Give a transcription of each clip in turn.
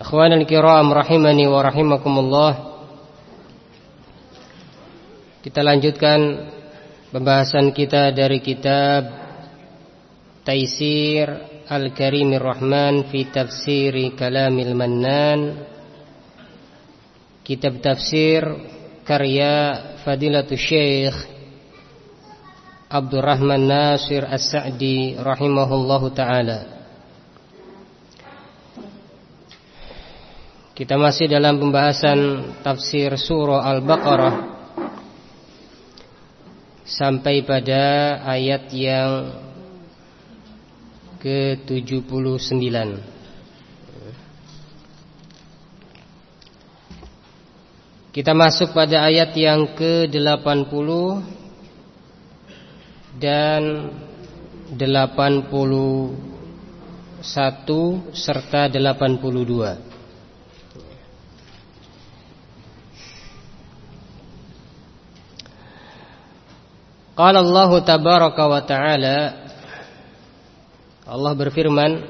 Ikhwanul kiram rahimani wa rahimakumullah. Kita lanjutkan pembahasan kita dari kitab Taisir Al-Karimir Rahman fi tafsiri Kalamil Mannan. Kitab tafsir karya Fadilatul Syekh Abdurrahman Nasir As-Sa'di rahimahullahu taala Kita masih dalam pembahasan tafsir surah Al-Baqarah Sampai pada ayat yang ke-79. Kita masuk pada ayat yang ke-80 Dan 81 serta 82 Qala Allah tabaraka wa ta'ala. Allah berfirman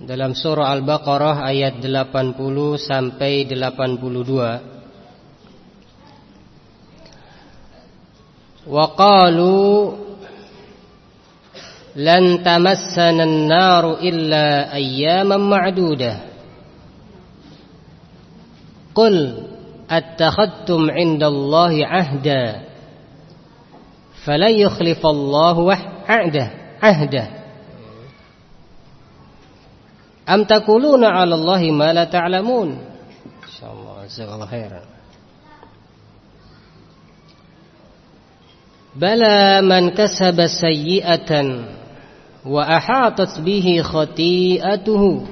dalam surah Al-Baqarah ayat 80 sampai 82 Wa qalu lan tamassana an-nar illa ayyaman ma'dudah. Qul أتخذتم عند الله عهدا فلن يخلف الله عهده عهده. أم تقولون على الله ما لا تعلمون؟ إن شاء الله جزاك الله خيرا. بلى من كسب سيئة وأحاطت به خطيئته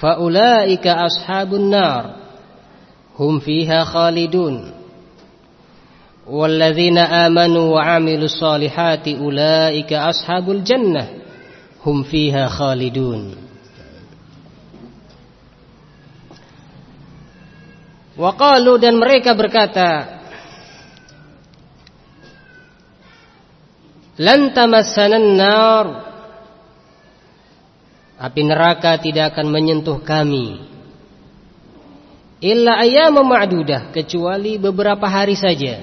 فأولئك أصحاب النار. Fiha khalidun walladzina amanu wa amilus solihati ulaika ashabul jannah hum fiha khalidun Waqalu dan mereka berkata Lan tamassanan nar Api neraka tidak akan menyentuh kami illa ayyam ma'dudah kecuali beberapa hari saja.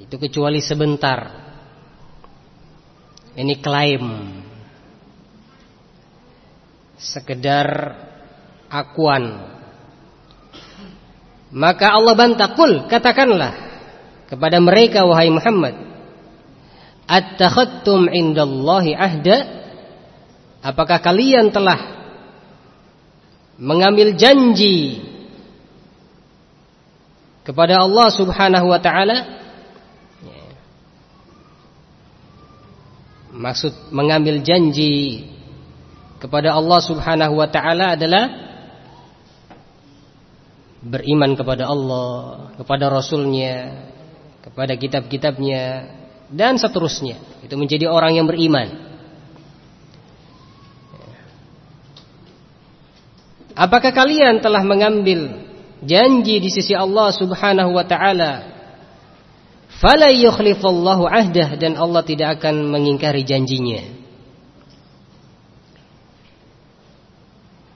Itu kecuali sebentar. Ini klaim. Sekedar akuan. Maka Allah bantah kul katakanlah kepada mereka wahai Muhammad At-takhattum indallahi ahda Apakah kalian telah mengambil janji kepada Allah Subhanahu wa taala maksud mengambil janji kepada Allah Subhanahu wa taala adalah beriman kepada Allah, kepada Rasulnya, kepada kitab-kitabnya dan seterusnya. Itu menjadi orang yang beriman. Apakah kalian telah mengambil janji di sisi Allah Subhanahu wa taala? Fala yukhlifallahu ahdah dan Allah tidak akan mengingkari janjinya.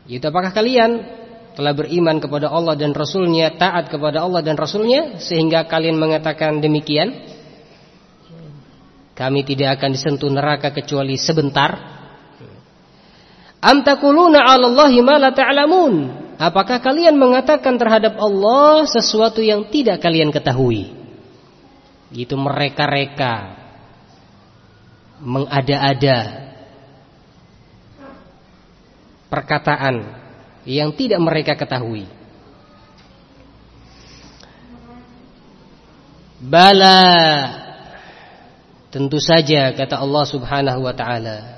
Itu apakah kalian telah beriman kepada Allah dan Rasulnya, taat kepada Allah dan Rasulnya sehingga kalian mengatakan demikian? Kami tidak akan disentuh neraka kecuali sebentar. Am taquluna 'ala Allahi ma la ta'lamun? Apakah kalian mengatakan terhadap Allah sesuatu yang tidak kalian ketahui? Itu mereka-reka mengada-ada perkataan yang tidak mereka ketahui. Bala tentu saja kata Allah Subhanahu wa taala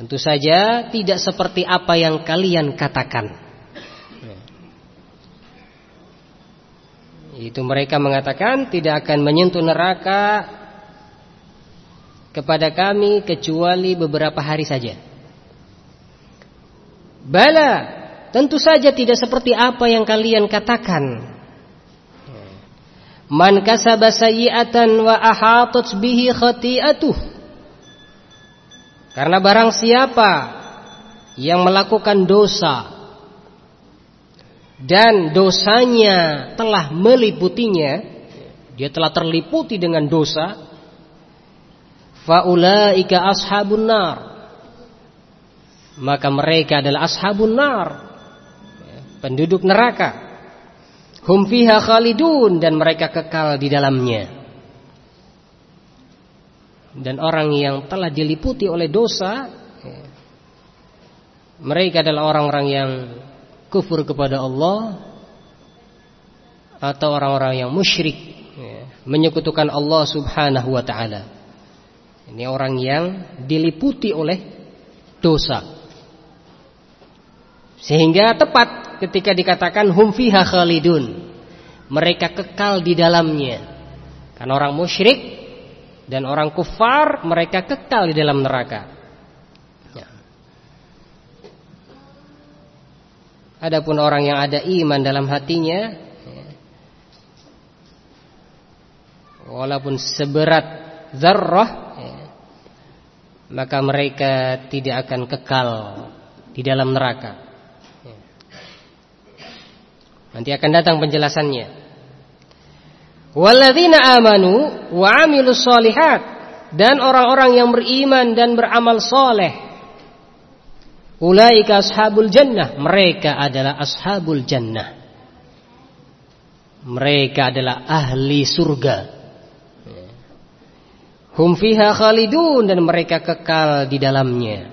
Tentu saja tidak seperti apa yang kalian katakan. Itu mereka mengatakan tidak akan menyentuh neraka kepada kami kecuali beberapa hari saja. Bala, tentu saja tidak seperti apa yang kalian katakan. Man kasaba sayyi'atan wa ahatat bihi khati'atuh karena barang siapa yang melakukan dosa dan dosanya telah meliputinya, dia telah terliputi dengan dosa, faulaika ashabun nar. Maka mereka adalah ashabun nar, penduduk neraka. Hum fiha khalidun dan mereka kekal di dalamnya dan orang yang telah diliputi oleh dosa mereka adalah orang-orang yang kufur kepada Allah atau orang-orang yang musyrik menyekutukan Allah Subhanahu wa taala. Ini orang yang diliputi oleh dosa. Sehingga tepat ketika dikatakan hum fiha khalidun. Mereka kekal di dalamnya. Karena orang musyrik dan orang kufar mereka kekal di dalam neraka. Ya. Adapun orang yang ada iman dalam hatinya, ya, walaupun seberat zarrah, ya, maka mereka tidak akan kekal di dalam neraka. Ya. Nanti akan datang penjelasannya. Walladzina amanu wa amilus solihat dan orang-orang yang beriman dan beramal soleh. Ulaika ashabul jannah. Mereka adalah ashabul jannah. Mereka adalah ahli surga. Hum fiha khalidun dan mereka kekal di dalamnya.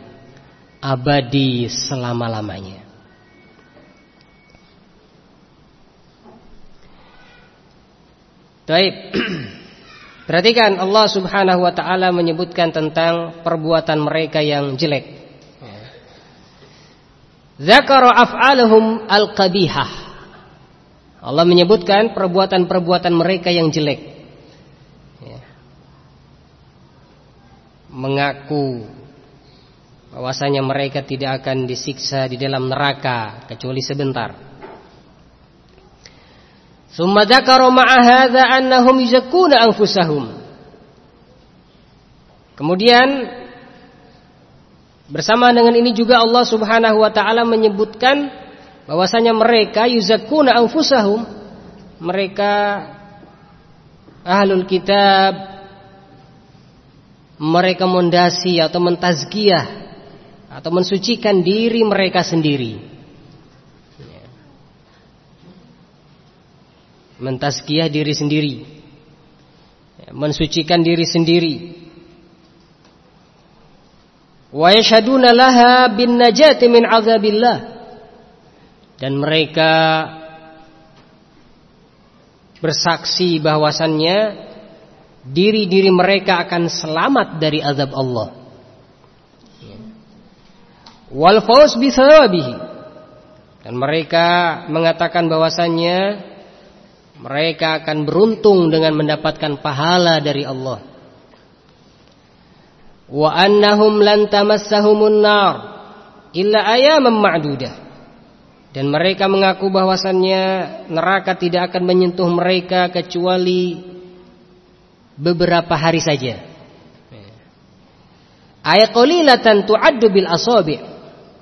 Abadi selama-lamanya. Baik. Perhatikan Allah Subhanahu wa taala menyebutkan tentang perbuatan mereka yang jelek. Zakara af'aluhum al-qabihah. Allah menyebutkan perbuatan-perbuatan mereka yang jelek. Ya. Mengaku bahwasanya mereka tidak akan disiksa di dalam neraka kecuali sebentar. Kemudian bersama dengan ini juga Allah Subhanahu wa taala menyebutkan bahwasanya mereka yuzakkuna anfusahum, mereka ahlul kitab mereka mondasi atau mentazkiyah atau mensucikan diri mereka sendiri. Mentaskiah diri sendiri. Mensucikan diri sendiri. Wa yashaduna laha bin najati min azabillah. Dan mereka Bersaksi bahwasannya Diri-diri mereka akan selamat dari azab Allah. Wal faus bisawabihi Dan mereka mengatakan bahwasannya mereka akan beruntung dengan mendapatkan pahala dari Allah. Wa annahum lan tamassahumun nar illa ayaman ma'dudah. Dan mereka mengaku bahwasannya neraka tidak akan menyentuh mereka kecuali beberapa hari saja. Ayat qalilatan tu'addu bil asabi'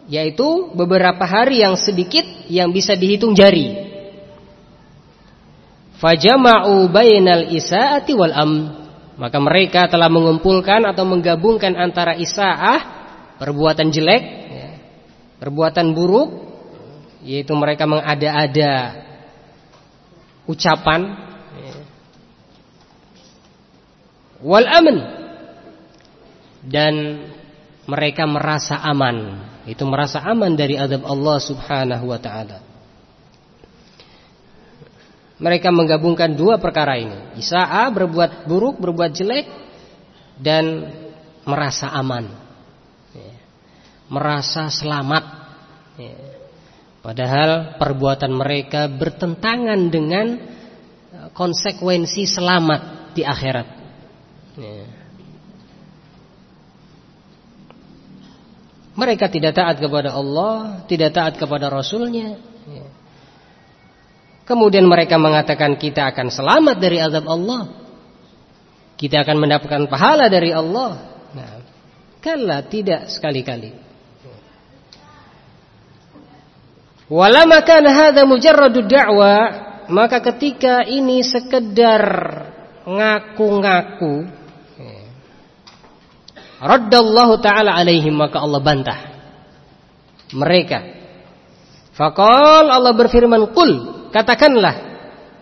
yaitu beberapa hari yang sedikit yang bisa dihitung jari. Fajama'u bainal isaati wal am. Maka mereka telah mengumpulkan atau menggabungkan antara isaah perbuatan jelek, ya, perbuatan buruk, yaitu mereka mengada-ada ucapan, ya, wal aman dan mereka merasa aman, itu merasa aman dari adab Allah Subhanahu wa taala. Mereka menggabungkan dua perkara ini. Isa'a berbuat buruk, berbuat jelek dan merasa aman. Ya. merasa selamat. Ya. Padahal perbuatan mereka bertentangan dengan eh, konsekuensi selamat di akhirat. Ya. Mereka tidak taat kepada Allah, tidak taat kepada Rasulnya. Ya. Kemudian mereka mengatakan kita akan selamat dari azab Allah. Kita akan mendapatkan pahala dari Allah. Nah, kala tidak sekali-kali. Walama kana hadza mujarradu da'wa, maka ketika ini sekedar ngaku-ngaku Raddallahu taala alaihim maka Allah bantah mereka. Faqal Allah berfirman, "Qul," katakanlah,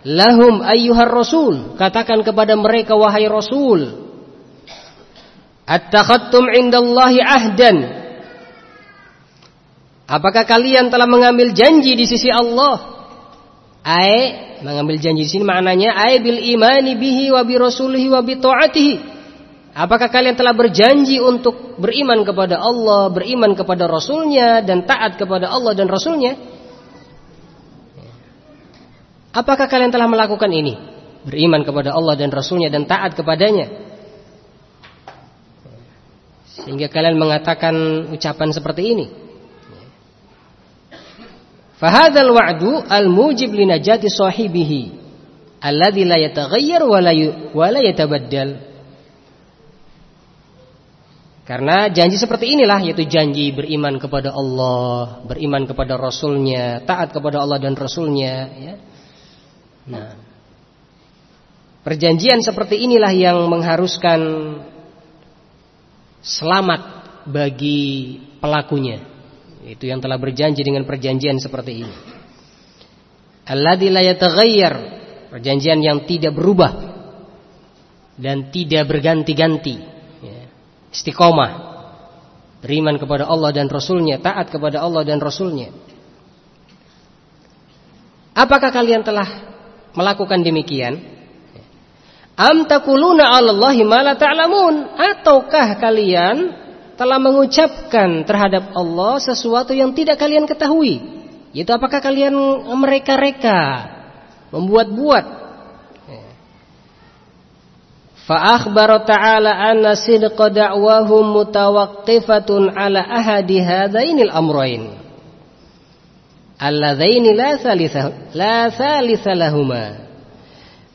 "Lahum ayyuhar rasul," katakan kepada mereka wahai rasul, "Attakhattum indallahi ahdan?" Apakah kalian telah mengambil janji di sisi Allah? Ai mengambil janji di sini maknanya ai bil imani bihi wa bi rasulihi wa bi taatihi. Apakah kalian telah berjanji untuk beriman kepada Allah, beriman kepada Rasulnya dan taat kepada Allah dan Rasulnya? Apakah kalian telah melakukan ini? Beriman kepada Allah dan Rasulnya dan taat kepadanya? Sehingga kalian mengatakan ucapan seperti ini. Fahadzal wa'du al-mujib li najati sahibihi alladzi la yataghayyar wa la yatabaddal. Karena janji seperti inilah yaitu janji beriman kepada Allah, beriman kepada Rasulnya, taat kepada Allah dan Rasulnya. Ya. Nah, perjanjian seperti inilah yang mengharuskan selamat bagi pelakunya. Itu yang telah berjanji dengan perjanjian seperti ini. Alladzi la yataghayyar, perjanjian yang tidak berubah dan tidak berganti-ganti. Ya. Istiqomah, beriman kepada Allah dan Rasulnya, taat kepada Allah dan Rasulnya. Apakah kalian telah melakukan demikian? Am takuluna 'alallahi ma la ta'lamun? Ataukah kalian telah mengucapkan terhadap Allah sesuatu yang tidak kalian ketahui. Yaitu apakah kalian mereka-reka membuat-buat Fa ta'ala anna sidqa da'wahum mutawaqqifatun ala ahadi hadainil amrayn. Alladzaini la thalitha la thalitha lahuma.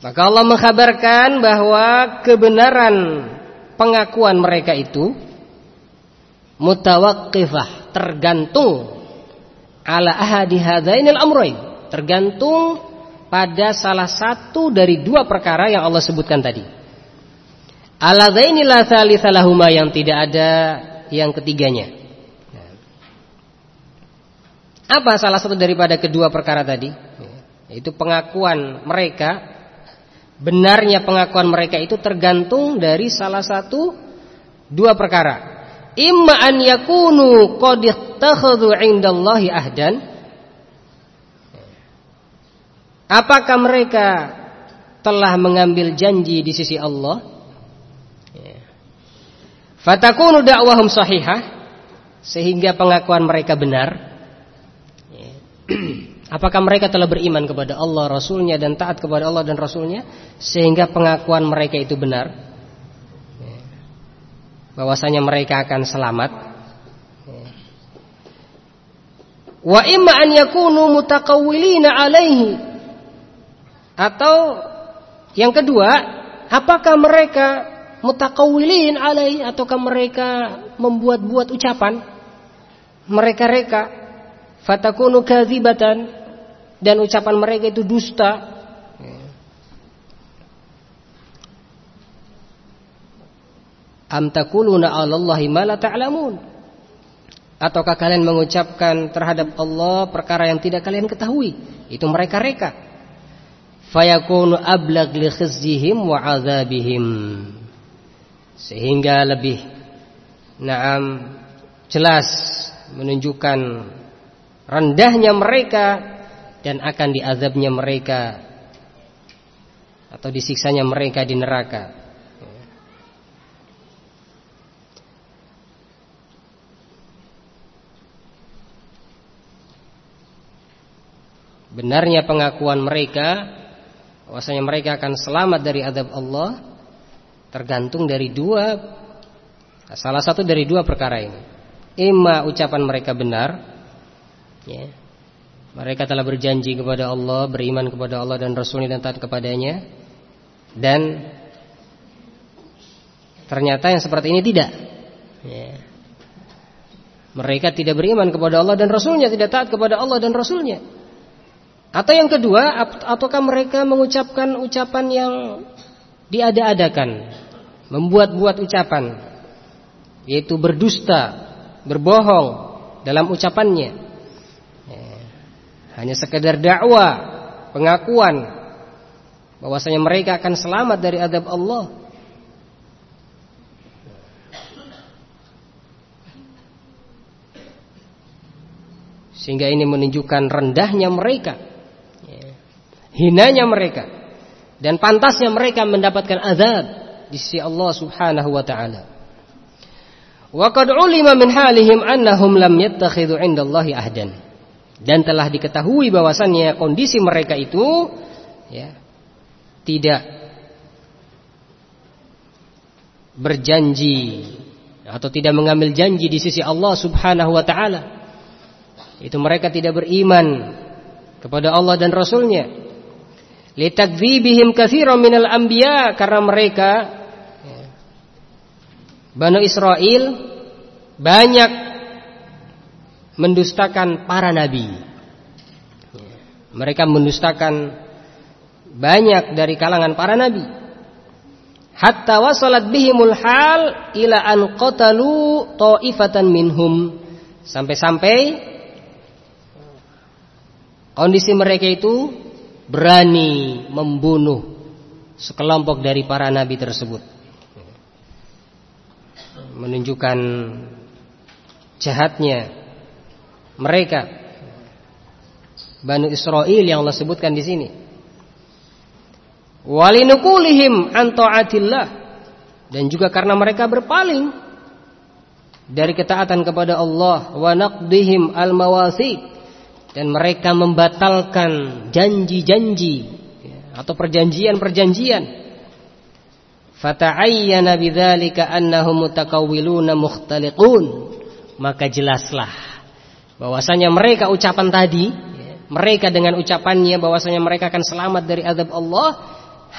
Maka Allah mengkhabarkan bahwa kebenaran pengakuan mereka itu mutawaqqifah tergantung ala ahadi hadainil amrain tergantung pada salah satu dari dua perkara yang Allah sebutkan tadi aladzaini la thalitsalahuma yang tidak ada yang ketiganya apa salah satu daripada kedua perkara tadi itu pengakuan mereka benarnya pengakuan mereka itu tergantung dari salah satu dua perkara imma an yakunu qad ittakhadhu 'indallahi ahdan Apakah mereka telah mengambil janji di sisi Allah? Fatakunu da'wahum sahihah sehingga pengakuan mereka benar. Apakah mereka telah beriman kepada Allah, Rasulnya dan taat kepada Allah dan Rasulnya sehingga pengakuan mereka itu benar? bahwasanya mereka akan selamat. Wa imma an yakunu mutakawwilina alaihi. Atau yang kedua, apakah mereka mutakawwilin alaihi ataukah mereka membuat-buat ucapan? Mereka reka fatakunu kadzibatan dan ucapan mereka itu dusta Am takuluna 'alallahi ma la? Ataukah kalian mengucapkan terhadap Allah perkara yang tidak kalian ketahui? Itu mereka reka. Fayakunu ablag li khizyihim wa 'adzabihim. Sehingga lebih na'am jelas menunjukkan rendahnya mereka dan akan diazabnya mereka atau disiksanya mereka di neraka. Benarnya pengakuan mereka bahwasanya mereka akan selamat dari azab Allah tergantung dari dua salah satu dari dua perkara ini. Ima ucapan mereka benar ya. Mereka telah berjanji kepada Allah, beriman kepada Allah dan Rasulnya dan taat kepadanya, dan ternyata yang seperti ini tidak. Ya. Mereka tidak beriman kepada Allah dan Rasulnya, tidak taat kepada Allah dan Rasulnya. Atau yang kedua, ataukah mereka mengucapkan ucapan yang diada-adakan, membuat-buat ucapan, yaitu berdusta, berbohong dalam ucapannya. Ya. Hanya sekedar dakwah, pengakuan bahwasanya mereka akan selamat dari adab Allah. Sehingga ini menunjukkan rendahnya mereka hinanya mereka dan pantasnya mereka mendapatkan azab di sisi Allah Subhanahu wa taala. Wa qad min halihim annahum lam yattakhidhu 'indallahi ahdan. Dan telah diketahui bahwasannya kondisi mereka itu ya tidak berjanji atau tidak mengambil janji di sisi Allah Subhanahu wa taala. Itu mereka tidak beriman kepada Allah dan Rasulnya litakdzibihim katsiran minal anbiya karena mereka Bani Israel banyak mendustakan para nabi. Mereka mendustakan banyak dari kalangan para nabi. Hatta wasalat bihimul hal ila an qatalu ta'ifatan minhum. Sampai-sampai kondisi mereka itu berani membunuh sekelompok dari para nabi tersebut menunjukkan jahatnya mereka. Banu Israel yang Allah sebutkan di sini. Walinukulihim antaatillah dan juga karena mereka berpaling dari ketaatan kepada Allah wa naqdihim al-mawathiq dan mereka membatalkan janji-janji atau perjanjian-perjanjian. Fata'ayyana bidzalika annahum mutakawwiluna mukhtaliqun maka jelaslah bahwasanya mereka ucapan tadi mereka dengan ucapannya bahwasanya mereka akan selamat dari azab Allah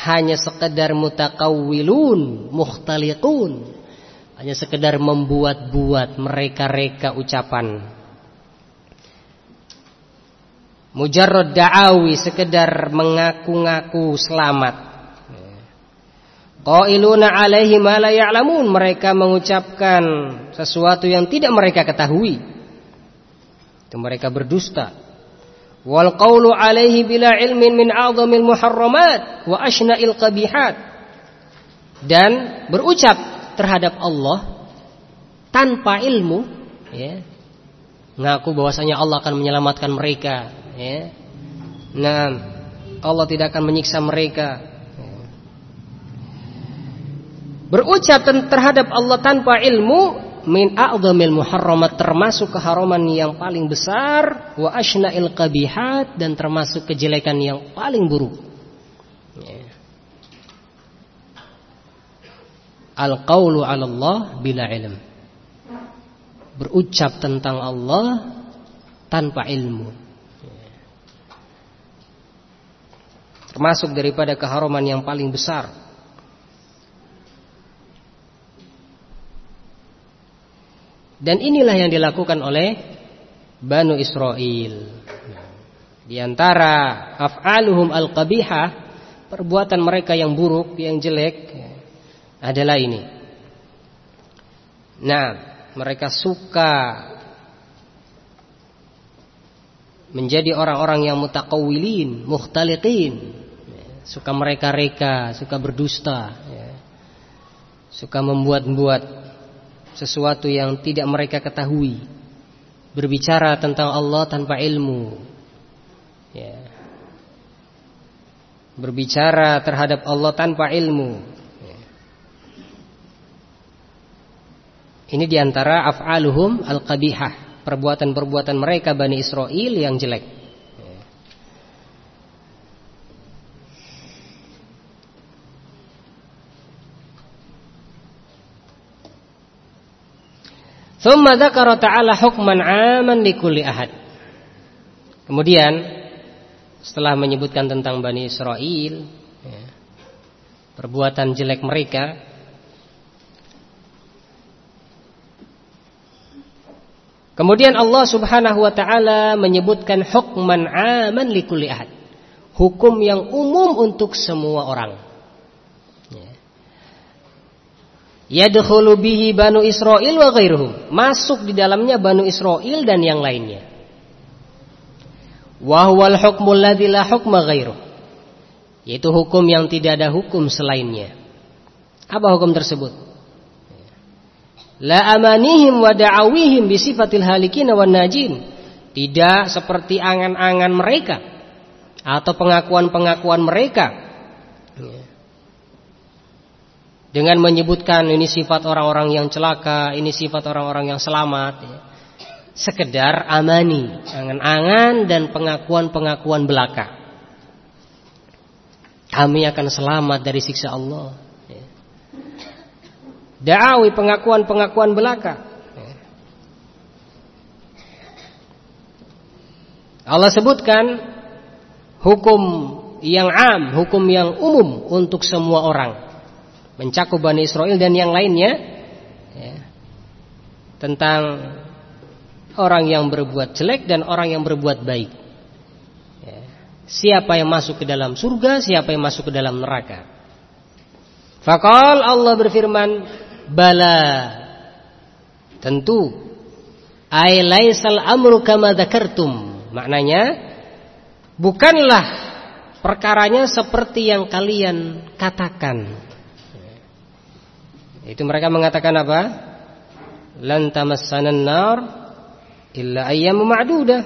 hanya sekedar mutakawwilun mukhtaliqun hanya sekedar membuat-buat mereka-reka ucapan Mujarrad da'awi sekedar mengaku-ngaku selamat. Qailuna alaihi ma la ya'lamun, mereka mengucapkan sesuatu yang tidak mereka ketahui. Itu mereka berdusta. Wal qawlu alaihi bila ilmin min a'zamil muharramat wa ashna'il qabihat. Dan berucap terhadap Allah tanpa ilmu ya, ngaku bahwasanya Allah akan menyelamatkan mereka ya. Nah, Allah tidak akan menyiksa mereka. Berucap terhadap Allah tanpa ilmu min a'dhamil muharramat termasuk keharaman yang paling besar wa ashna'il qabihat dan termasuk kejelekan yang paling buruk. Ya. Al-qawlu 'ala Allah bila ilm. Berucap tentang Allah tanpa ilmu. termasuk daripada keharuman yang paling besar. Dan inilah yang dilakukan oleh Banu Israel. Di antara af'aluhum al-qabihah, perbuatan mereka yang buruk, yang jelek adalah ini. Nah, mereka suka menjadi orang-orang yang mutakawilin, mukhtaliqin, suka mereka-reka, suka berdusta, ya. suka membuat-buat sesuatu yang tidak mereka ketahui, berbicara tentang Allah tanpa ilmu, ya. berbicara terhadap Allah tanpa ilmu. Ya. Ini di antara af'aluhum al-qabihah, perbuatan-perbuatan mereka Bani Israel yang jelek. Dzakara ta'ala hukman 'aman likulli ahad. Kemudian setelah menyebutkan tentang Bani Israel ya, perbuatan jelek mereka Kemudian Allah Subhanahu wa taala menyebutkan hukman aman likulli ahad. Hukum yang umum untuk semua orang. Ya. Yadkhulu bihi Banu Israel wa ghairuhum. Masuk di dalamnya Banu Israel dan yang lainnya. Wa huwal hukmul ladzi la hukma ghairuh. Yaitu hukum yang tidak ada hukum selainnya. Apa hukum tersebut? La amanihim wa da'awihim bisifatil halikin wa najin. Tidak seperti angan-angan mereka atau pengakuan-pengakuan mereka. Dengan menyebutkan ini sifat orang-orang yang celaka, ini sifat orang-orang yang selamat. Sekedar amani, angan-angan dan pengakuan-pengakuan belaka. Kami akan selamat dari siksa Allah. Da'awi pengakuan-pengakuan belaka. Allah sebutkan hukum yang am, hukum yang umum untuk semua orang. Mencakup Bani Israel dan yang lainnya ya, tentang orang yang berbuat jelek dan orang yang berbuat baik. Ya, siapa yang masuk ke dalam surga, siapa yang masuk ke dalam neraka. Fakal Allah berfirman, Bala. Tentu. Ai laisal amru kama dzakartum. Maknanya bukanlah perkaranya seperti yang kalian katakan. Itu mereka mengatakan apa? Lan nar illa ayyamu ma'dudah.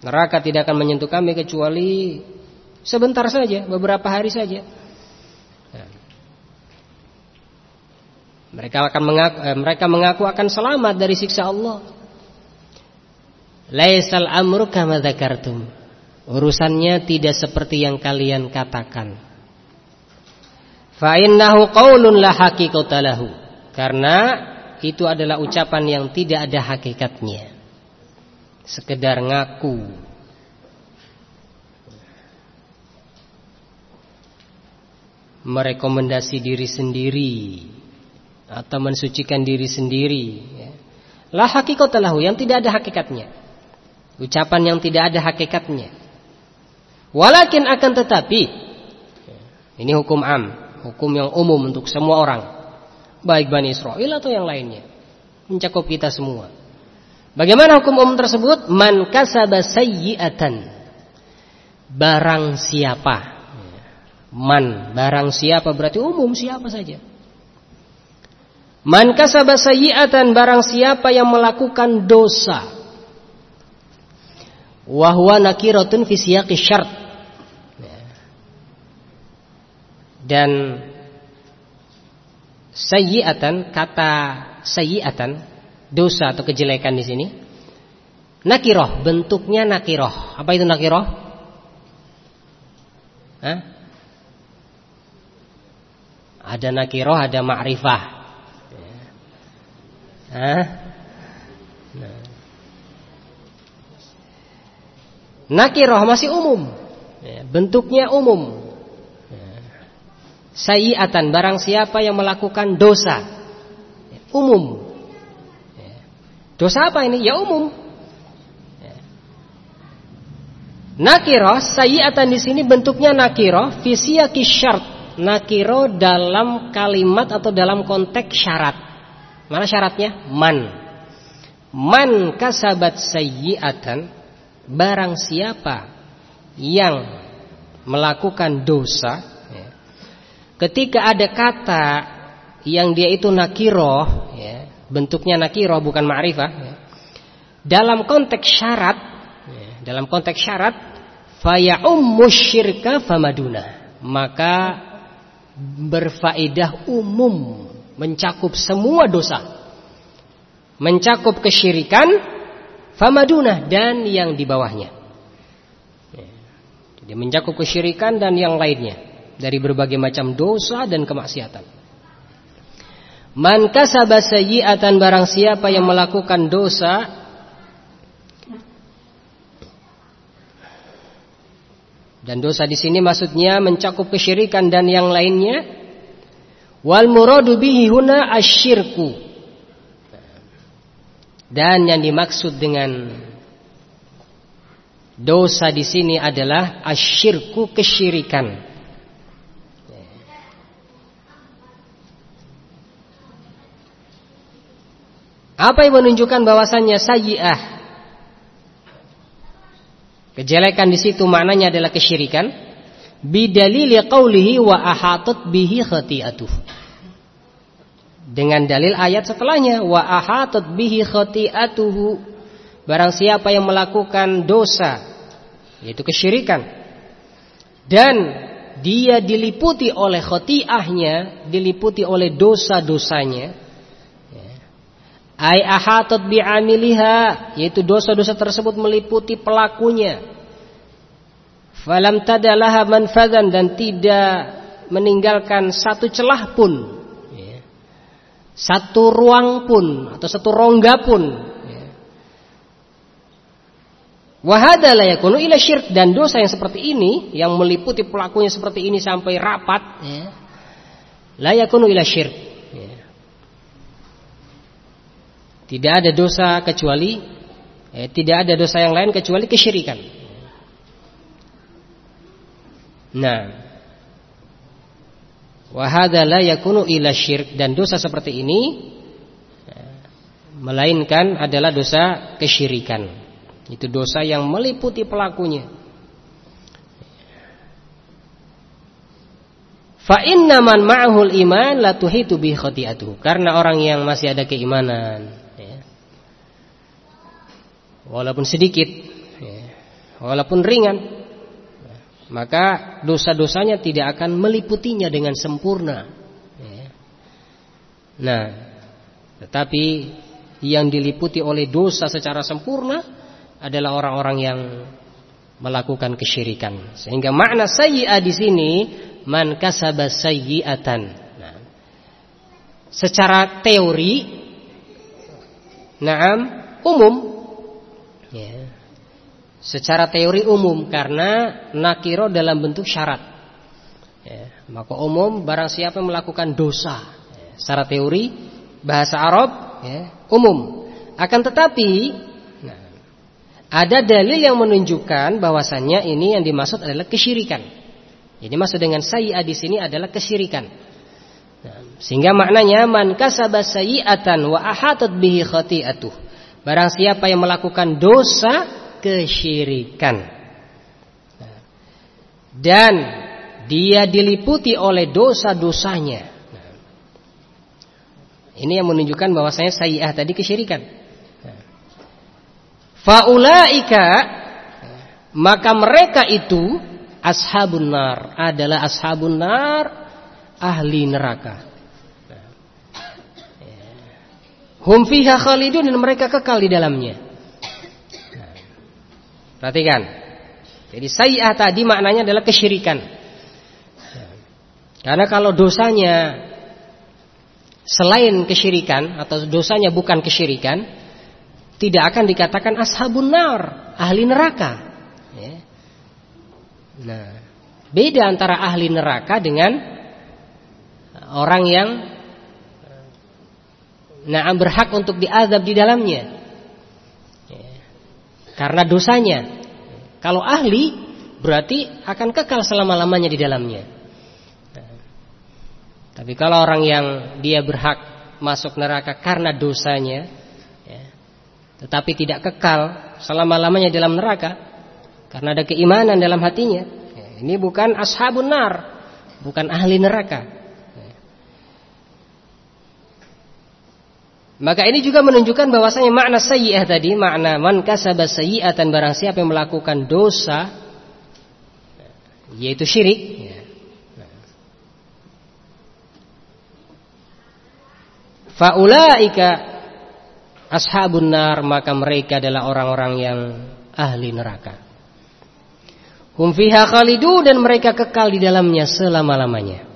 Neraka tidak akan menyentuh kami kecuali sebentar saja, beberapa hari saja. Mereka akan mengaku, eh, mereka mengaku akan selamat dari siksa Allah. Laisal amru kama dzakartum. Urusannya tidak seperti yang kalian katakan. Fa innahu qaulun la haqiqata lahu. Karena itu adalah ucapan yang tidak ada hakikatnya. Sekedar ngaku. Merekomendasi diri sendiri atau mensucikan diri sendiri ya. La hakikatalahu yang tidak ada hakikatnya. Ucapan yang tidak ada hakikatnya. Walakin akan tetapi ini hukum am, hukum yang umum untuk semua orang. Baik Bani Israel atau yang lainnya. Mencakup kita semua. Bagaimana hukum umum tersebut? Man kasaba sayyi'atan. Barang siapa? Man, barang siapa berarti umum siapa saja. Man kasaba sayyi'atan barang siapa yang melakukan dosa wa huwa nakiratun fi syart. Dan sayyi'atan kata sayyi'atan dosa atau kejelekan di sini nakiroh bentuknya nakiroh. Apa itu nakiroh? Hah? Ada nakiroh, ada ma'rifah. Hah? Nah. Nakiroh masih umum ya, Bentuknya umum. Sayiatan barang siapa yang melakukan dosa Umum. Dosa apa ini? Ya umum. Nakiroh sayiatan di sini bentuknya nakiroh Fisiyaki syart Nakiro dalam kalimat atau dalam konteks syarat Mana syaratnya? Man. Man kasabat sayyi'atan barang siapa yang melakukan dosa ketika ada kata yang dia itu nakiroh ya, bentuknya nakiroh bukan ma'rifah ya, dalam konteks syarat ya, dalam konteks syarat faya'um musyirka famaduna maka berfaedah umum mencakup semua dosa. Mencakup kesyirikan, famadunah dan yang di bawahnya. Ya. Jadi mencakup kesyirikan dan yang lainnya dari berbagai macam dosa dan kemaksiatan. Man kasaba sayyi'atan barang siapa yang melakukan dosa dan dosa di sini maksudnya mencakup kesyirikan dan yang lainnya wal muradu bihi huna asyirku dan yang dimaksud dengan dosa di sini adalah asyirku kesyirikan Apa yang menunjukkan bahwasannya sayyi'ah? Kejelekan di situ maknanya adalah kesyirikan. Bidalili qawlihi wa ahatat bihi khati'atuh. Dengan dalil ayat setelahnya wa ahatat bihi khati'atuhu. Barang siapa yang melakukan dosa yaitu kesyirikan dan dia diliputi oleh khotiahnya, diliputi oleh dosa-dosanya, Ai ahatat bi'amiliha yaitu dosa-dosa tersebut meliputi pelakunya. Falam tadalaha manfadan dan tidak meninggalkan satu celah pun. Ya. Satu ruang pun atau satu rongga pun. Ya. Wahada la yakunu ila dan dosa yang seperti ini yang meliputi pelakunya seperti ini sampai rapat ya. La Tidak ada dosa kecuali eh, tidak ada dosa yang lain kecuali kesyirikan. Nah, wahada la yakunu ila syirk dan dosa seperti ini eh, melainkan adalah dosa kesyirikan. Itu dosa yang meliputi pelakunya. Fa inna man ma'ahul iman la tuhitu bi khati'atuhu. Karena orang yang masih ada keimanan, walaupun sedikit, ya, walaupun ringan, maka dosa-dosanya tidak akan meliputinya dengan sempurna. Ya. Nah, tetapi yang diliputi oleh dosa secara sempurna adalah orang-orang yang melakukan kesyirikan. Sehingga makna sayyi'ah di sini man kasaba sayyi'atan. Nah, secara teori Naam umum ya. Secara teori umum karena nakiro dalam bentuk syarat. Ya. Maka umum barang siapa melakukan dosa. Ya. Secara teori bahasa Arab ya, umum. Akan tetapi nah, ada dalil yang menunjukkan bahwasannya ini yang dimaksud adalah kesyirikan. Jadi maksud dengan sayi'ah di sini adalah kesyirikan. Nah, sehingga maknanya man kasaba sayi'atan wa ahatat bihi khati'atuh. Barang siapa yang melakukan dosa kesyirikan dan dia diliputi oleh dosa-dosanya. Ini yang menunjukkan bahwasanya sayyah tadi kesyirikan. Faulaika maka mereka itu ashabun nar adalah ashabun nar ahli neraka. Hum fiha khalidun dan mereka kekal di dalamnya. Perhatikan. Jadi sayyah tadi maknanya adalah kesyirikan. Karena kalau dosanya selain kesyirikan atau dosanya bukan kesyirikan, tidak akan dikatakan ashabun nar, ahli neraka. Ya. Nah, beda antara ahli neraka dengan orang yang nah berhak untuk diazab di dalamnya. Karena dosanya. Kalau ahli berarti akan kekal selama-lamanya di dalamnya. Tapi kalau orang yang dia berhak masuk neraka karena dosanya, ya, tetapi tidak kekal selama-lamanya dalam neraka, karena ada keimanan dalam hatinya, ya, ini bukan ashabun nar, bukan ahli neraka. Maka ini juga menunjukkan bahwasanya makna sayyi'ah tadi, makna man kasaba sayyi'atan barang siapa yang melakukan dosa yaitu syirik ya. Faulaika ashabun nar maka mereka adalah orang-orang yang ahli neraka. Hum fiha khalidu dan mereka kekal di dalamnya selama-lamanya.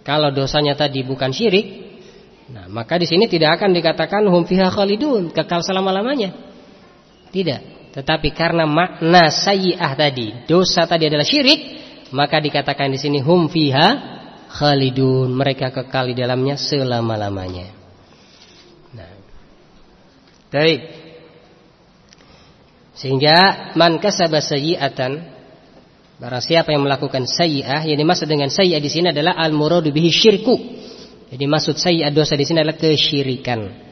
Kalau dosanya tadi bukan syirik, nah maka di sini tidak akan dikatakan hum fiha khalidun, kekal selama-lamanya. Tidak. Tetapi karena makna sayyi'ah tadi, dosa tadi adalah syirik, maka dikatakan di sini hum fiha khalidun, mereka kekal di dalamnya selama-lamanya. Nah. Baik. Sehingga man kasaba sayyi'atan Barang siapa yang melakukan sayyi'ah, yang dimaksud dengan sayyi'ah di sini adalah al-muradu bihi syirku. Jadi maksud sayyi'ah dosa di sini adalah kesyirikan.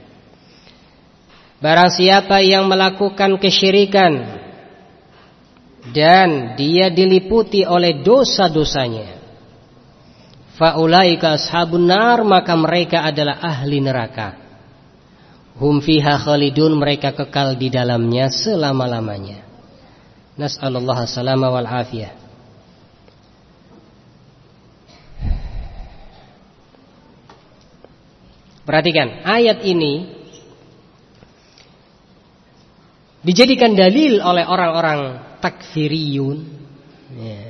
Barang siapa yang melakukan kesyirikan dan dia diliputi oleh dosa-dosanya, faulaika ashabun nar maka mereka adalah ahli neraka. Hum fiha khalidun mereka kekal di dalamnya selama-lamanya. Nas'alullah salama wal afiyah. Perhatikan, ayat ini dijadikan dalil oleh orang-orang takfiriyun. Ya.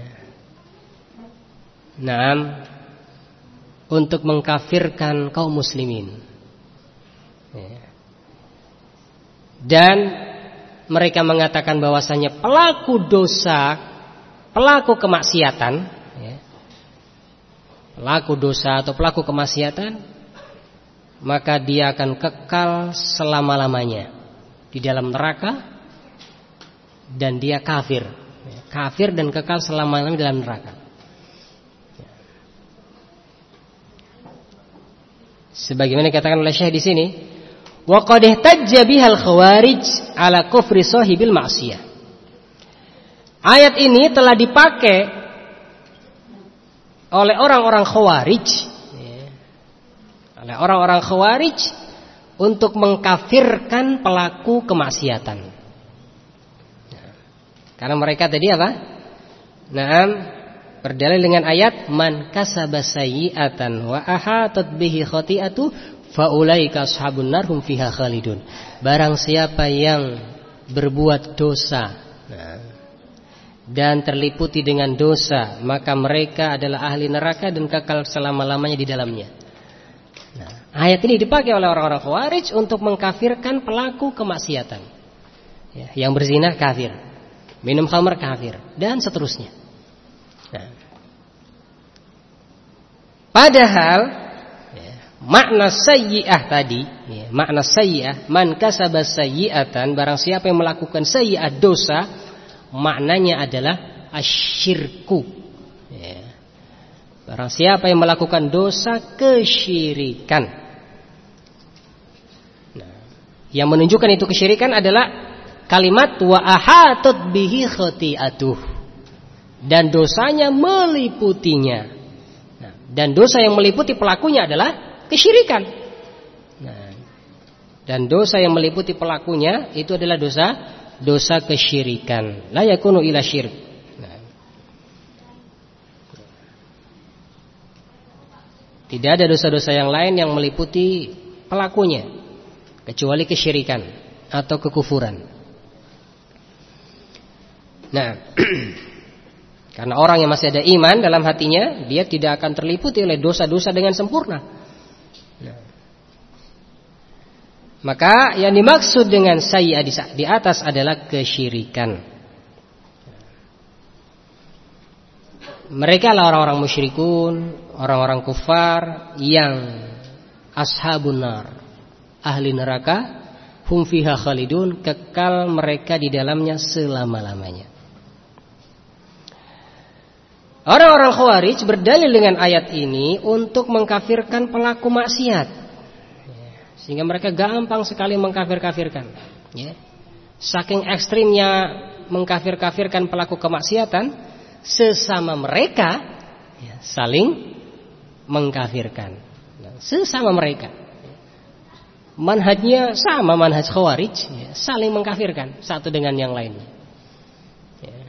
Nah, untuk mengkafirkan kaum muslimin. Ya. Dan mereka mengatakan bahwasanya pelaku dosa, pelaku kemaksiatan, ya, pelaku dosa atau pelaku kemaksiatan, maka dia akan kekal selama-lamanya di dalam neraka dan dia kafir, ya, kafir dan kekal selama-lamanya di dalam neraka. Sebagaimana dikatakan oleh Syekh di sini, Wa qad ihtajja khawarij ala kufri sahibil ma'siyah. Ayat ini telah dipakai oleh orang-orang khawarij oleh orang-orang khawarij untuk mengkafirkan pelaku kemaksiatan. Karena mereka tadi apa? Naam berdalil dengan ayat man kasaba sayyi'atan wa ahatat bihi khati'atu faulaika ashabun nar hum fiha khalidun. Barang siapa yang berbuat dosa nah, dan terliputi dengan dosa, maka mereka adalah ahli neraka dan kekal selama-lamanya di dalamnya. Nah, ayat ini dipakai oleh orang-orang Khawarij untuk mengkafirkan pelaku kemaksiatan. Ya, yang berzina kafir, minum khamr kafir dan seterusnya. Nah, padahal makna sayyi'ah tadi ya, makna sayyi'ah man kasaba sayyi'atan barang siapa yang melakukan sayyi'ah dosa maknanya adalah asyirku. Ya. barang siapa yang melakukan dosa kesyirikan. Nah, yang menunjukkan itu kesyirikan adalah kalimat wa ahatut bihi khati'atuh. Dan dosanya meliputinya. Nah, dan dosa yang meliputi pelakunya adalah kesyirikan. Nah, dan dosa yang meliputi pelakunya itu adalah dosa dosa kesyirikan. La yakunu ila syirik. Nah. Tidak ada dosa-dosa yang lain yang meliputi pelakunya kecuali kesyirikan atau kekufuran. Nah, karena orang yang masih ada iman dalam hatinya, dia tidak akan terliputi oleh dosa-dosa dengan sempurna. Maka yang dimaksud dengan sayyi'ah di atas adalah kesyirikan. Mereka lah orang-orang musyrikun, orang-orang kufar yang ashabun nar, ahli neraka, hum fiha khalidun, kekal mereka di dalamnya selama-lamanya. Orang-orang khawarij berdalil dengan ayat ini untuk mengkafirkan pelaku maksiat. Sehingga mereka gampang sekali mengkafir-kafirkan. Ya. Saking ekstrimnya mengkafir-kafirkan pelaku kemaksiatan, sesama mereka ya, saling mengkafirkan. Nah, sesama mereka. Manhajnya sama manhaj khawarij, ya, saling mengkafirkan satu dengan yang lainnya. Ya.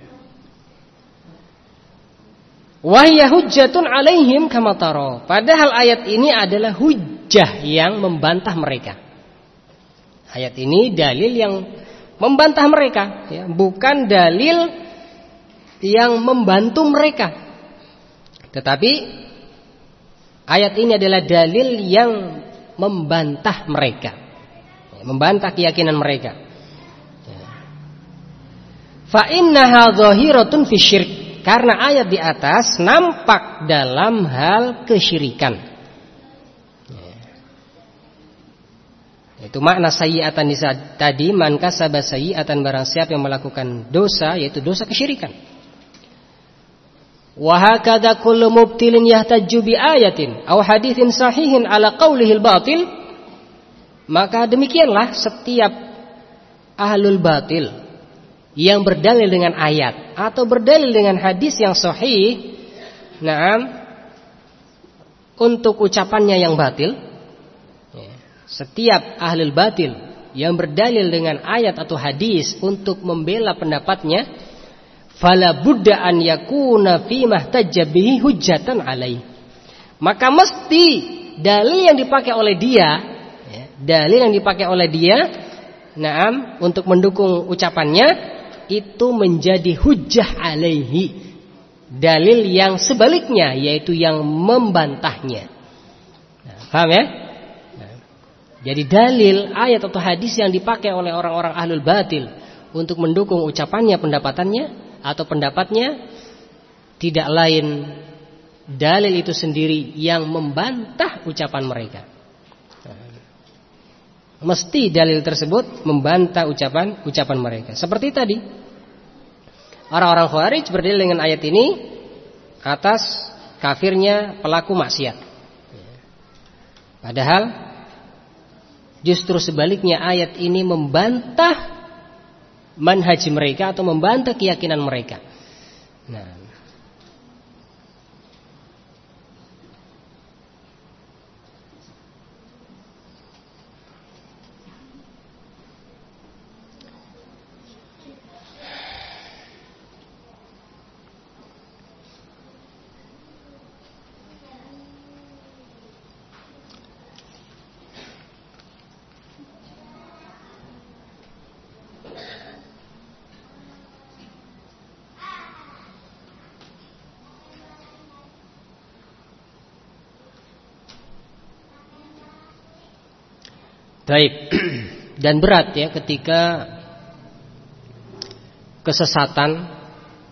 Wahya hujjatun alaihim kama Padahal ayat ini adalah hujjah hujah yang membantah mereka. Ayat ini dalil yang membantah mereka, ya, bukan dalil yang membantu mereka. Tetapi Ayat ini adalah dalil yang membantah mereka. Membantah keyakinan mereka. Fa innaha dhahiratun fi syirk. Karena ayat di atas nampak dalam hal kesyirikan. Itu makna sayyi'atan tadi man kasaba sayyi'atan barang siapa yang melakukan dosa yaitu dosa kesyirikan. Wa hakadha kullu mubtilin yahtajju bi ayatin aw haditsin sahihin ala qawlihi batil maka demikianlah setiap ahlul batil yang berdalil dengan ayat atau berdalil dengan hadis yang sahih Naam untuk ucapannya yang batil setiap ahlul batil yang berdalil dengan ayat atau hadis untuk membela pendapatnya fala budda an yakuna fi mahtajja bihi hujjatan alai. Maka mesti dalil yang dipakai oleh dia ya, dalil yang dipakai oleh dia naam untuk mendukung ucapannya itu menjadi hujjah alaihi. Dalil yang sebaliknya yaitu yang membantahnya. Nah, paham ya jadi dalil ayat atau hadis yang dipakai oleh orang-orang ahlul batil untuk mendukung ucapannya pendapatannya atau pendapatnya tidak lain dalil itu sendiri yang membantah ucapan mereka. Mesti dalil tersebut membantah ucapan ucapan mereka. Seperti tadi orang-orang Khawarij berdalil dengan ayat ini atas kafirnya pelaku maksiat. Padahal justru sebaliknya ayat ini membantah manhaj mereka atau membantah keyakinan mereka. Nah, Baik. Dan berat ya ketika kesesatan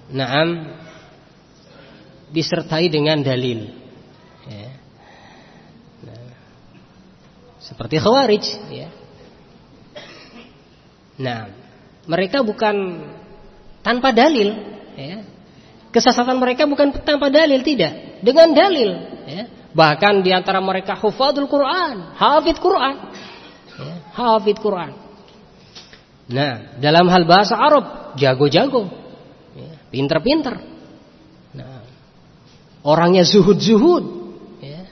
naam disertai dengan dalil. Ya. Nah, seperti khawarij ya. Nah, mereka bukan tanpa dalil ya. Kesesatan mereka bukan tanpa dalil tidak, dengan dalil ya. Bahkan di antara mereka hufadul Quran, hafid Quran hafid Quran. Nah, dalam hal bahasa Arab jago-jago, ya, pinter-pinter. Nah, orangnya zuhud-zuhud. Ya.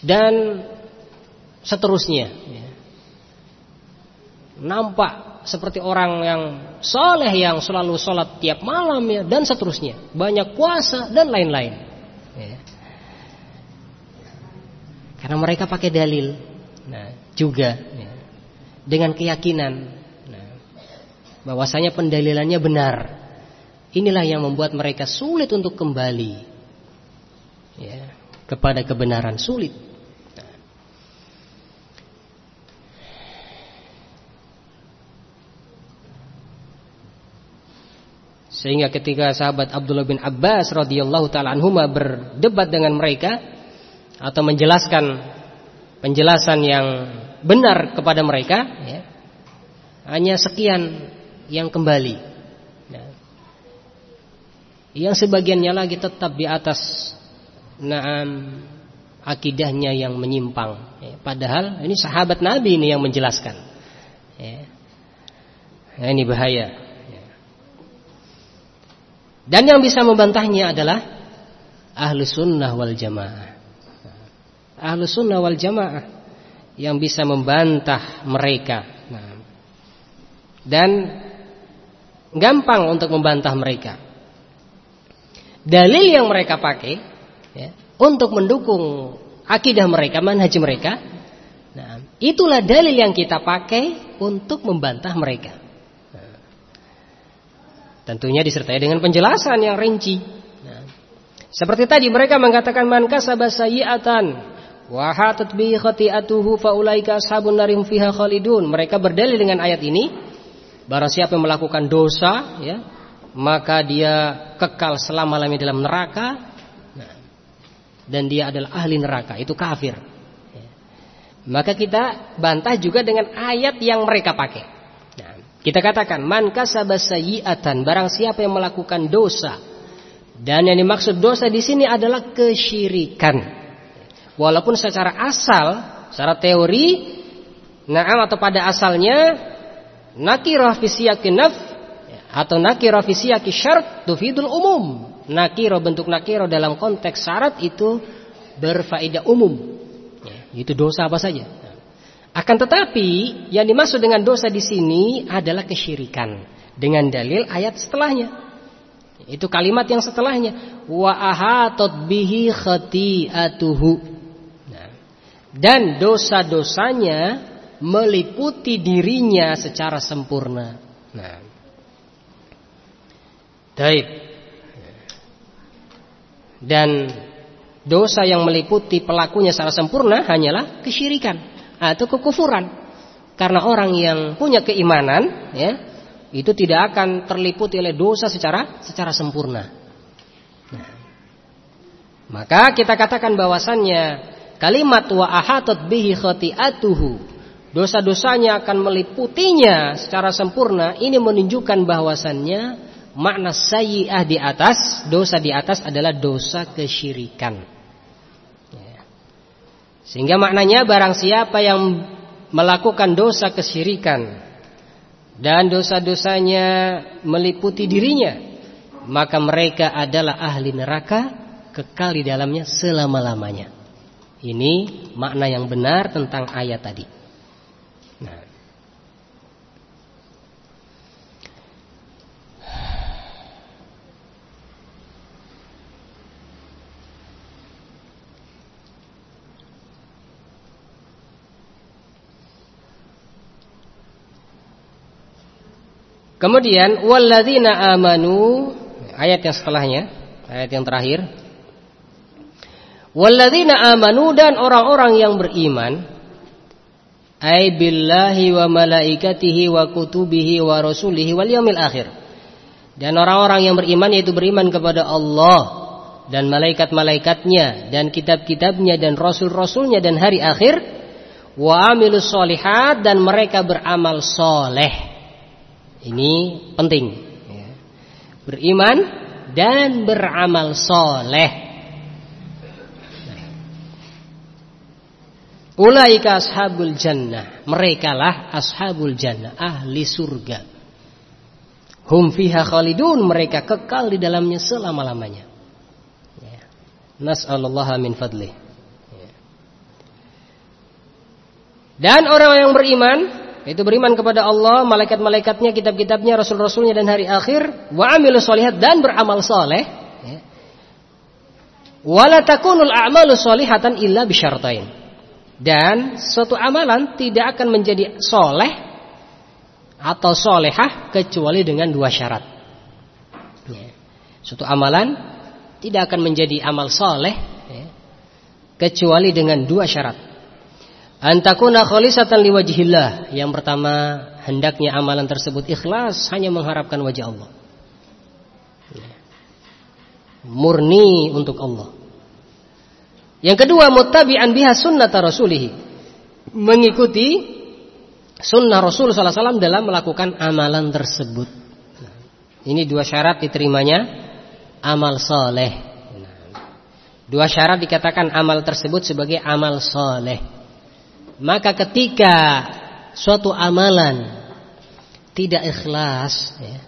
Dan seterusnya. Ya. Nampak seperti orang yang soleh yang selalu sholat tiap malam ya dan seterusnya banyak puasa dan lain-lain ya. Karena mereka pakai dalil. Nah, juga. Ya, dengan keyakinan. Nah, bahwasanya pendalilannya benar. Inilah yang membuat mereka sulit untuk kembali. Ya, kepada kebenaran sulit. Sehingga ketika sahabat Abdullah bin Abbas radhiyallahu taala anhuma berdebat dengan mereka, atau menjelaskan penjelasan yang benar kepada mereka ya, hanya sekian yang kembali ya. yang sebagiannya lagi tetap di atas naam akidahnya yang menyimpang ya. padahal ini sahabat Nabi ini yang menjelaskan ya. nah, ini bahaya ya. dan yang bisa membantahnya adalah ahlu sunnah wal jamaah ahlu sunnah wal jamaah yang bisa membantah mereka. Nah, dan gampang untuk membantah mereka. Dalil yang mereka pakai ya, untuk mendukung akidah mereka manhaj mereka nah, itulah dalil yang kita pakai untuk membantah mereka. Nah, tentunya disertai dengan penjelasan yang rinci. Nah, seperti tadi mereka mengatakan man kasaba sayyi'atan wa bi khati'atuhu fa ulaika ashabun narim fiha khalidun. Mereka berdalil dengan ayat ini, barang siapa yang melakukan dosa ya, maka dia kekal selama-lamanya dalam neraka dan dia adalah ahli neraka, itu kafir. Ya. Maka kita bantah juga dengan ayat yang mereka pakai. Nah, kita katakan man kasaba sayyi'atan barang siapa yang melakukan dosa dan yang dimaksud dosa di sini adalah kesyirikan. Walaupun secara asal, secara teori, naam atau pada asalnya nakirah fi naf atau nakirah fi siyaqi syart tufidul umum. Nakiro bentuk nakiro dalam konteks syarat itu berfaedah umum. Ya, itu dosa apa saja. Akan tetapi yang dimaksud dengan dosa di sini adalah kesyirikan dengan dalil ayat setelahnya. Itu kalimat yang setelahnya wa ahatot bihi khati'atuhu. Dan dosa-dosanya meliputi dirinya secara sempurna. Nah. Taib. Dan dosa yang meliputi pelakunya secara sempurna hanyalah kesyirikan atau kekufuran. Karena orang yang punya keimanan ya, itu tidak akan terliputi oleh dosa secara secara sempurna. Nah, maka kita katakan bahwasannya kalimat wa ahatat bihi khati'atuhu dosa-dosanya akan meliputinya secara sempurna ini menunjukkan bahwasannya makna sayyi'ah di atas dosa di atas adalah dosa kesyirikan. Ya. Sehingga maknanya barang siapa yang melakukan dosa kesyirikan dan dosa-dosanya meliputi dirinya, maka mereka adalah ahli neraka kekal di dalamnya selama-lamanya. Ini makna yang benar tentang ayat tadi. Nah. Kemudian walladzina amanu ayat yang setelahnya, ayat yang terakhir. Walladzina amanu dan orang-orang yang beriman ay billahi wa malaikatihi wa kutubihi wa rasulihi wal yaumil akhir. Dan orang-orang yang beriman yaitu beriman kepada Allah dan malaikat-malaikatnya dan kitab-kitabnya dan rasul-rasulnya dan hari akhir wa amilus solihat dan mereka beramal soleh ini penting. Ya. Beriman dan beramal soleh. Ulaika ashabul jannah. Mereka lah ashabul jannah. Ahli surga. Hum fiha khalidun. Mereka kekal di dalamnya selama-lamanya. Ya. Min fadlih. Ya. Dan orang yang beriman itu beriman kepada Allah, malaikat-malaikatnya, kitab-kitabnya, rasul-rasulnya dan hari akhir, wa amilus solihat dan beramal soleh. Ya. Wala takunul a'malu solihatan illa bisyartain. Dan suatu amalan tidak akan menjadi soleh atau solehah kecuali dengan dua syarat. Ya. Suatu amalan tidak akan menjadi amal soleh ya, kecuali dengan dua syarat. Antakuna khalisatan liwajhillah. Yang pertama, hendaknya amalan tersebut ikhlas hanya mengharapkan wajah Allah. Murni untuk Allah. Yang kedua, muttabi'an biha sunnata rasulih. Mengikuti sunnah Rasul sallallahu alaihi wasallam dalam melakukan amalan tersebut. Ini dua syarat diterimanya amal soleh. Dua syarat dikatakan amal tersebut sebagai amal soleh. Maka ketika suatu amalan tidak ikhlas, ya,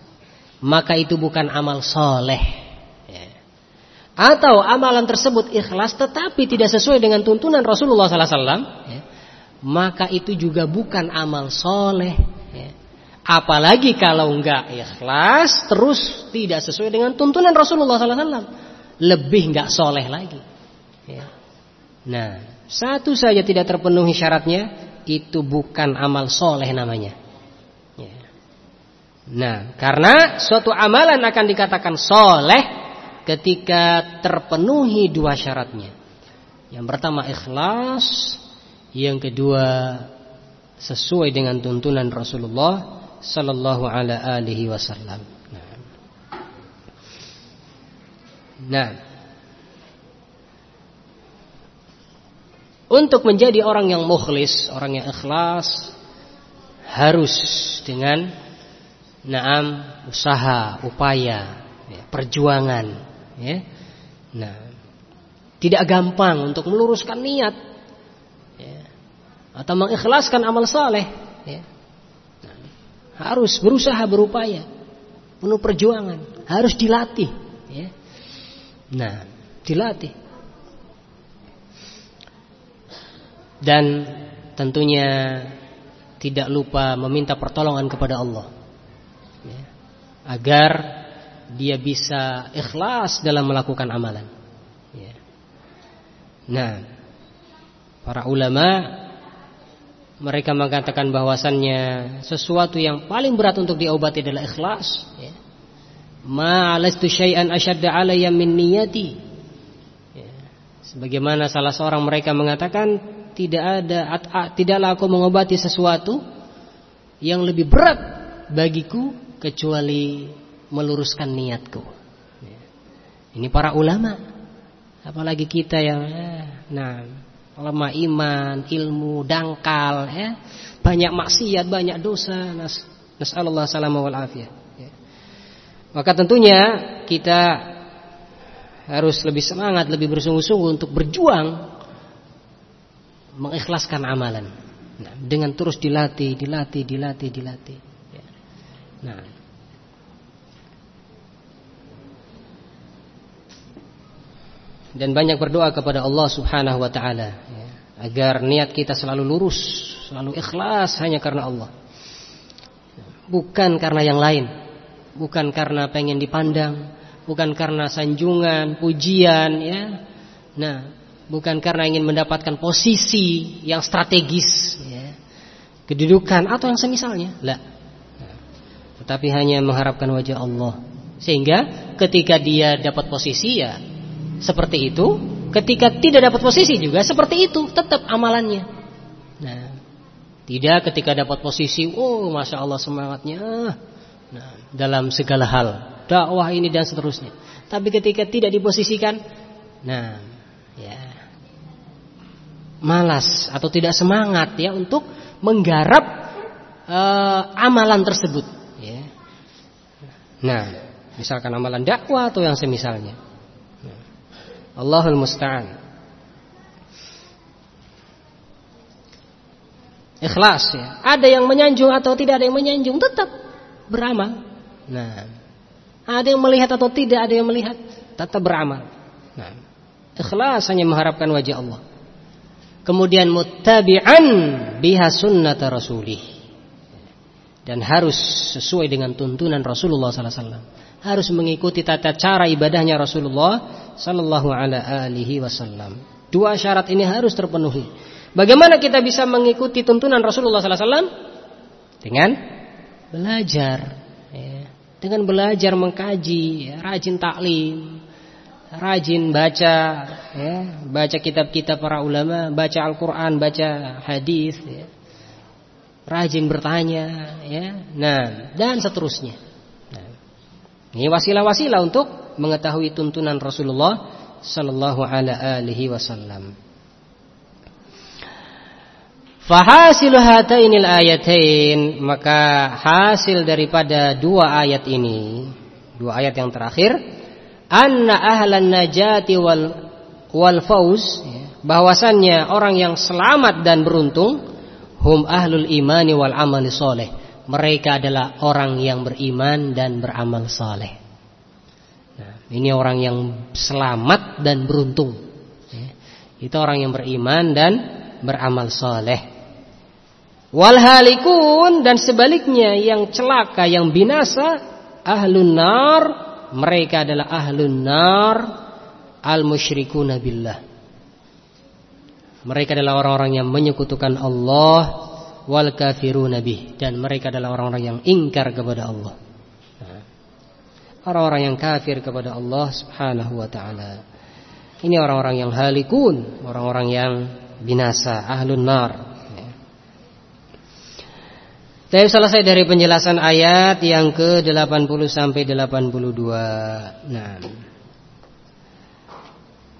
maka itu bukan amal soleh. Atau amalan tersebut ikhlas tetapi tidak sesuai dengan tuntunan Rasulullah SAW, ya, maka itu juga bukan amal soleh. Ya. Apalagi kalau enggak ikhlas terus tidak sesuai dengan tuntunan Rasulullah SAW, lebih enggak soleh lagi. Ya. Nah, satu saja tidak terpenuhi syaratnya, itu bukan amal soleh namanya. Ya. Nah, karena suatu amalan akan dikatakan soleh ketika terpenuhi dua syaratnya. Yang pertama ikhlas, yang kedua sesuai dengan tuntunan Rasulullah sallallahu alaihi wasallam. Nah. nah. Untuk menjadi orang yang mukhlis, orang yang ikhlas harus dengan naam usaha, upaya, ya, perjuangan, ya. Nah, tidak gampang untuk meluruskan niat ya, atau mengikhlaskan amal saleh. Ya. Nah, harus berusaha berupaya, penuh perjuangan, harus dilatih. Ya. Nah, dilatih. dan tentunya tidak lupa meminta pertolongan kepada Allah ya, agar dia bisa ikhlas dalam melakukan amalan. Ya. Nah, para ulama mereka mengatakan bahwasannya sesuatu yang paling berat untuk diobati adalah ikhlas. Ya. Ma alastu syai'an ashadda alayya min niyati. Ya. Sebagaimana salah seorang mereka mengatakan tidak ada tidaklah aku mengobati sesuatu yang lebih berat bagiku kecuali meluruskan niatku. Ya. Ini para ulama, apalagi kita yang eh, nah lemah iman, ilmu dangkal, ya, banyak maksiat, banyak dosa. Nas, nasallallahu. Ya. Maka tentunya kita harus lebih semangat, lebih bersungguh-sungguh untuk berjuang mengikhlaskan amalan nah, dengan terus dilatih, dilatih, dilatih, dilatih. Ya. Nah, dan banyak berdoa kepada Allah Subhanahu Wa Taala ya, agar niat kita selalu lurus, selalu ikhlas hanya karena Allah, bukan karena yang lain, bukan karena pengen dipandang, bukan karena sanjungan, pujian, ya. Nah, bukan karena ingin mendapatkan posisi yang strategis, ya, kedudukan atau yang semisalnya, lah. Tetapi hanya mengharapkan wajah Allah. Sehingga ketika dia dapat posisi ya seperti itu, ketika tidak dapat posisi juga seperti itu, tetap amalannya. Nah, tidak ketika dapat posisi, oh masya Allah semangatnya, nah, dalam segala hal, dakwah ini dan seterusnya. Tapi ketika tidak diposisikan, nah, ya malas atau tidak semangat ya untuk menggarap uh, amalan tersebut ya. Nah, misalkan amalan dakwah atau yang semisalnya. Allahul musta'an. Ikhlas ya. Ada yang menyanjung atau tidak ada yang menyanjung tetap beramal. Nah, ada yang melihat atau tidak ada yang melihat tetap beramal. Nah, ikhlas hanya mengharapkan wajah Allah kemudian muttabi'an biha sunnata rasulih dan harus sesuai dengan tuntunan Rasulullah sallallahu alaihi wasallam harus mengikuti tata cara ibadahnya Rasulullah sallallahu alaihi wasallam dua syarat ini harus terpenuhi bagaimana kita bisa mengikuti tuntunan Rasulullah sallallahu alaihi wasallam dengan belajar ya. dengan belajar mengkaji ya, rajin taklim rajin baca ya, baca kitab-kitab para ulama, baca Al-Qur'an, baca hadis. Rajin bertanya ya. Nah, dan seterusnya. Nah, ini wasilah-wasilah untuk mengetahui tuntunan Rasulullah sallallahu alaihi wasallam. Fahasilu hatainil ayatain maka hasil daripada dua ayat ini, dua ayat yang terakhir anna ahlan najati wal wal fauz ya, bahwasannya orang yang selamat dan beruntung hum ahlul imani wal amali soleh mereka adalah orang yang beriman dan beramal soleh ini orang yang selamat dan beruntung ya. itu orang yang beriman dan beramal soleh wal halikun dan sebaliknya yang celaka yang binasa ahlun nar mereka adalah ahlun nar al-musyrikuna billah. Mereka adalah orang-orang yang menyekutukan Allah wal bih dan mereka adalah orang-orang yang ingkar kepada Allah. Orang-orang yang kafir kepada Allah Subhanahu wa taala. Ini orang-orang yang halikun, orang-orang yang binasa, ahlun nar. Saya selesai dari penjelasan ayat yang ke-80 sampai 82. Nah.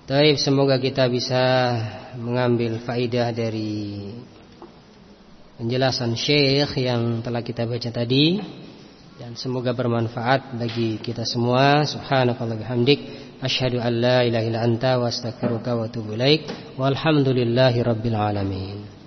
Taib semoga kita bisa mengambil faidah dari penjelasan Syekh yang telah kita baca tadi dan semoga bermanfaat bagi kita semua. Subhanakallah bihamdik asyhadu an la ilaha illa anta wa astaghfiruka wa atubu ilaik. Walhamdulillahi rabbil alamin.